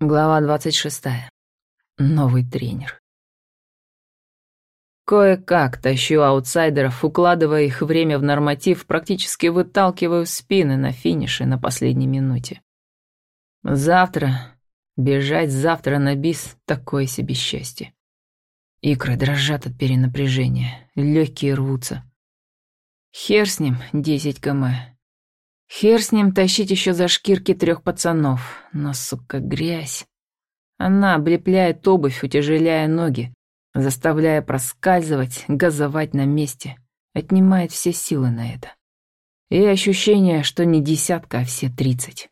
Глава 26. Новый тренер. Кое-как тащу аутсайдеров, укладывая их время в норматив, практически выталкиваю спины на финише на последней минуте. Завтра, бежать завтра на бис — такое себе счастье. Икры дрожат от перенапряжения, легкие рвутся. Хер с ним, 10 км. Хер с ним тащить еще за шкирки трех пацанов, но, сука, грязь. Она облепляет обувь, утяжеляя ноги, заставляя проскальзывать, газовать на месте, отнимает все силы на это. И ощущение, что не десятка, а все тридцать.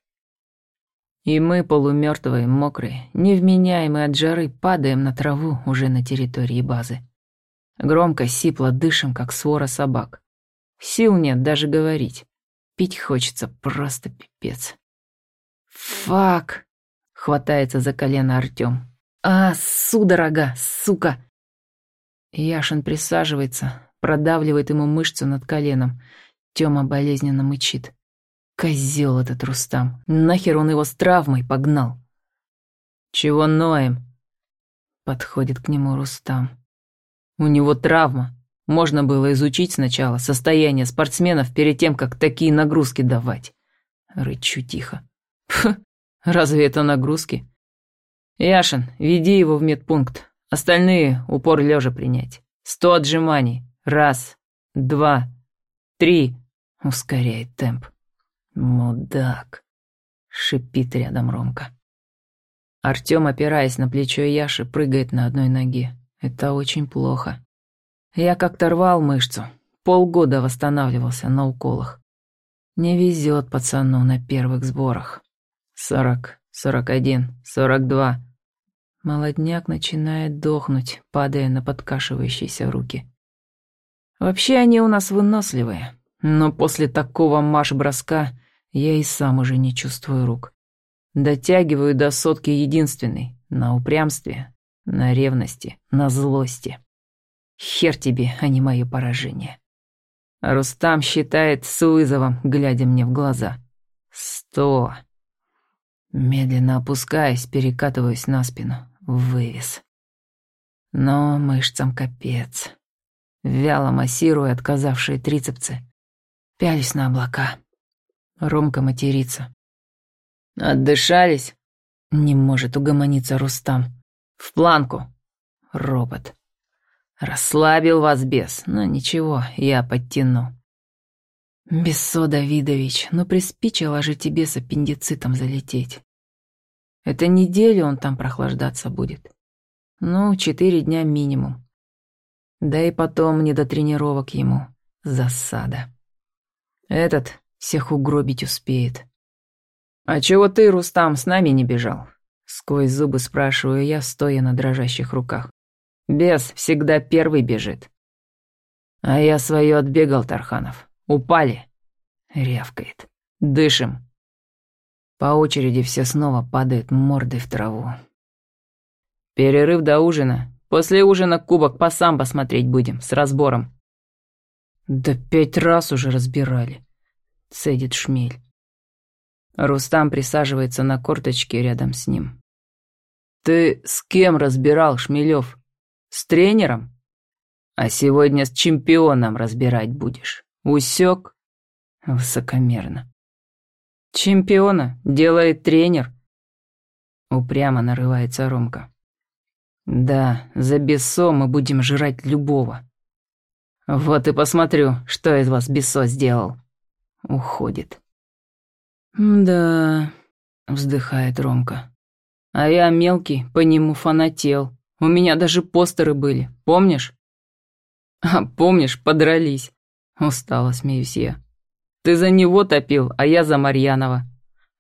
И мы, полумертвые, мокрые, невменяемые от жары, падаем на траву уже на территории базы. Громко, сипло дышим, как свора собак. Сил нет даже говорить. Пить хочется просто пипец. «Фак!» — хватается за колено Артём. «А, судорога, сука!» Яшин присаживается, продавливает ему мышцу над коленом. Тёма болезненно мычит. Козел этот Рустам. Нахер он его с травмой погнал? «Чего ноем?» Подходит к нему Рустам. «У него травма. Можно было изучить сначала состояние спортсменов перед тем, как такие нагрузки давать. Рычу тихо. Пх, разве это нагрузки? Яшин, веди его в медпункт. Остальные упор лежа принять. Сто отжиманий. Раз, два, три. Ускоряет темп. Мудак. Шипит рядом Ромка. Артем, опираясь на плечо Яши, прыгает на одной ноге. Это очень плохо. Я как-то рвал мышцу, полгода восстанавливался на уколах. Не везет пацану на первых сборах. Сорок, сорок один, сорок два. Молодняк начинает дохнуть, падая на подкашивающиеся руки. Вообще они у нас выносливые, но после такого марш-броска я и сам уже не чувствую рук. Дотягиваю до сотки единственной, на упрямстве, на ревности, на злости. Хер тебе, а не мое поражение. Рустам считает с вызовом, глядя мне в глаза. Сто. Медленно опускаясь, перекатываюсь на спину. Вывес. Но мышцам капец. Вяло массируя отказавшие трицепсы. Пялись на облака. Ромка матерится. «Отдышались?» Не может угомониться Рустам. «В планку!» Робот. Расслабил вас бес, но ничего, я подтяну. Бессо Давидович, ну приспичило же тебе с аппендицитом залететь. Это неделю он там прохлаждаться будет. Ну, четыре дня минимум. Да и потом не до тренировок ему. Засада. Этот всех угробить успеет. «А чего ты, Рустам, с нами не бежал?» Сквозь зубы спрашиваю я, стоя на дрожащих руках. Бес всегда первый бежит. А я свое отбегал, Тарханов. Упали. Рявкает. Дышим. По очереди все снова падают мордой в траву. Перерыв до ужина. После ужина кубок по самбо смотреть будем, с разбором. Да пять раз уже разбирали. Цедит шмель. Рустам присаживается на корточке рядом с ним. «Ты с кем разбирал, Шмелев?» С тренером? А сегодня с чемпионом разбирать будешь. Усек? Высокомерно. Чемпиона делает тренер. Упрямо нарывается Ромка. Да, за Бессо мы будем жрать любого. Вот и посмотрю, что из вас Бессо сделал. Уходит. Да, вздыхает Ромка. А я мелкий, по нему фанател. У меня даже постеры были, помнишь? А помнишь, подрались. Устало смеюсь я. Ты за него топил, а я за Марьянова.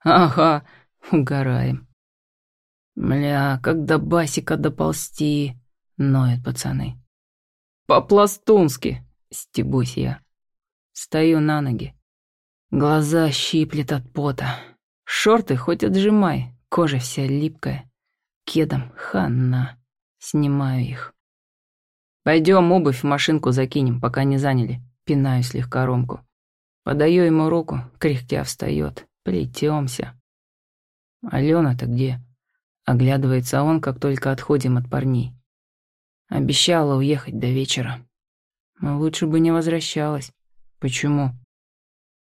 Ага, угораем. Мля, как до басика доползти, ноют пацаны. По-пластунски, стебусь я. Стою на ноги. Глаза щиплет от пота. Шорты хоть отжимай, кожа вся липкая. Кедом хана. Снимаю их. Пойдем обувь в машинку закинем, пока не заняли. Пинаю слегка Ромку. Подаю ему руку, кряхтя встает. Плетемся. Алена-то где? Оглядывается он, как только отходим от парней. Обещала уехать до вечера. Но лучше бы не возвращалась. Почему?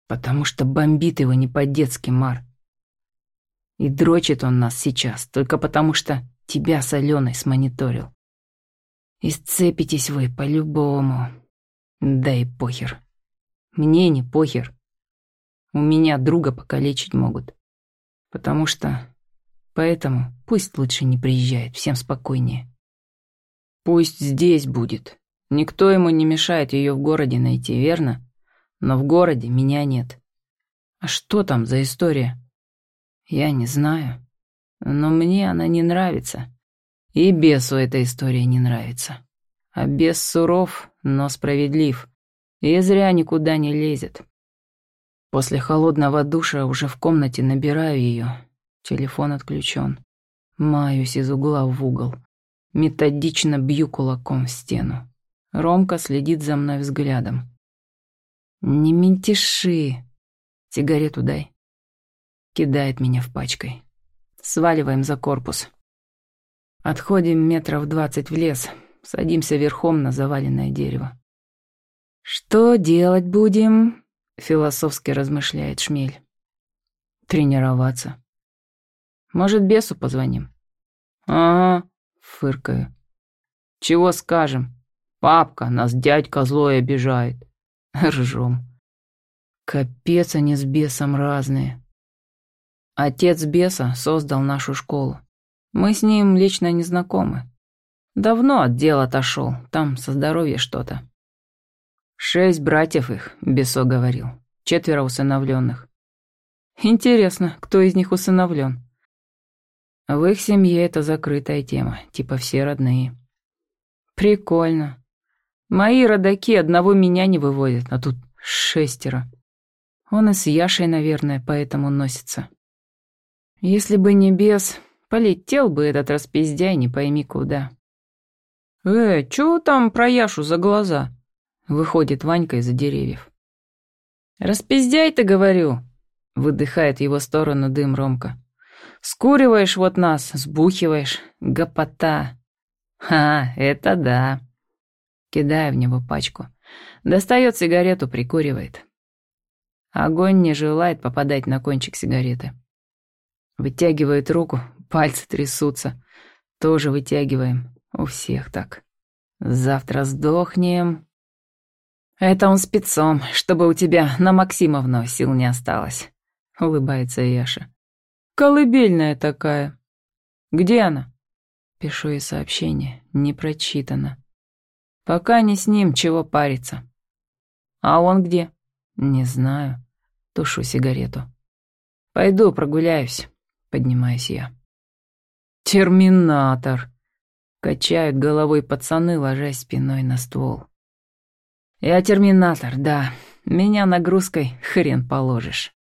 Потому что бомбит его не по-детски, Мар. И дрочит он нас сейчас, только потому что тебя с Аленой смониторил. И сцепитесь вы по-любому. Да и похер. Мне не похер. У меня друга покалечить могут. Потому что... Поэтому пусть лучше не приезжает, всем спокойнее. Пусть здесь будет. Никто ему не мешает ее в городе найти, верно? Но в городе меня нет. А что там за история? Я не знаю. Но мне она не нравится. И бесу эта история не нравится. А бес суров, но справедлив. И зря никуда не лезет. После холодного душа уже в комнате набираю ее. Телефон отключен. Маюсь из угла в угол. Методично бью кулаком в стену. Ромка следит за мной взглядом. «Не ментиши. Сигарету дай». Кидает меня в пачкой. Сваливаем за корпус. Отходим метров двадцать в лес. Садимся верхом на заваленное дерево. «Что делать будем?» — философски размышляет Шмель. «Тренироваться. Может, бесу позвоним?» «Ага», — фыркаю. «Чего скажем? Папка, нас дядька злой обижает». Ржем. Капец они с бесом разные. Отец беса создал нашу школу. Мы с ним лично не знакомы. Давно от дел отошел, там со здоровья что-то. Шесть братьев их, Бесо говорил, четверо усыновленных. Интересно, кто из них усыновлен? В их семье это закрытая тема, типа все родные. Прикольно. Мои родаки одного меня не выводят, а тут шестеро. Он и с Яшей, наверное, поэтому носится. Если бы не бес, полетел бы этот распиздяй не пойми куда. «Э, чё там про Яшу за глаза?» Выходит Ванька из-за деревьев. «Распиздяй ты, говорю!» Выдыхает его сторону дым Ромка. «Скуриваешь вот нас, сбухиваешь. Гопота!» «Ха, это да!» Кидая в него пачку. Достает сигарету, прикуривает. Огонь не желает попадать на кончик сигареты. Вытягивает руку, пальцы трясутся. Тоже вытягиваем. У всех так. Завтра сдохнем. Это он спецом, чтобы у тебя на Максимовну сил не осталось. Улыбается Яша. Колыбельная такая. Где она? Пишу ей сообщение. Не прочитано. Пока не с ним, чего париться. А он где? Не знаю. Тушу сигарету. Пойду прогуляюсь. Поднимаюсь я. Терминатор. Качают головой пацаны, ложась спиной на ствол. Я терминатор, да. Меня нагрузкой хрен положишь.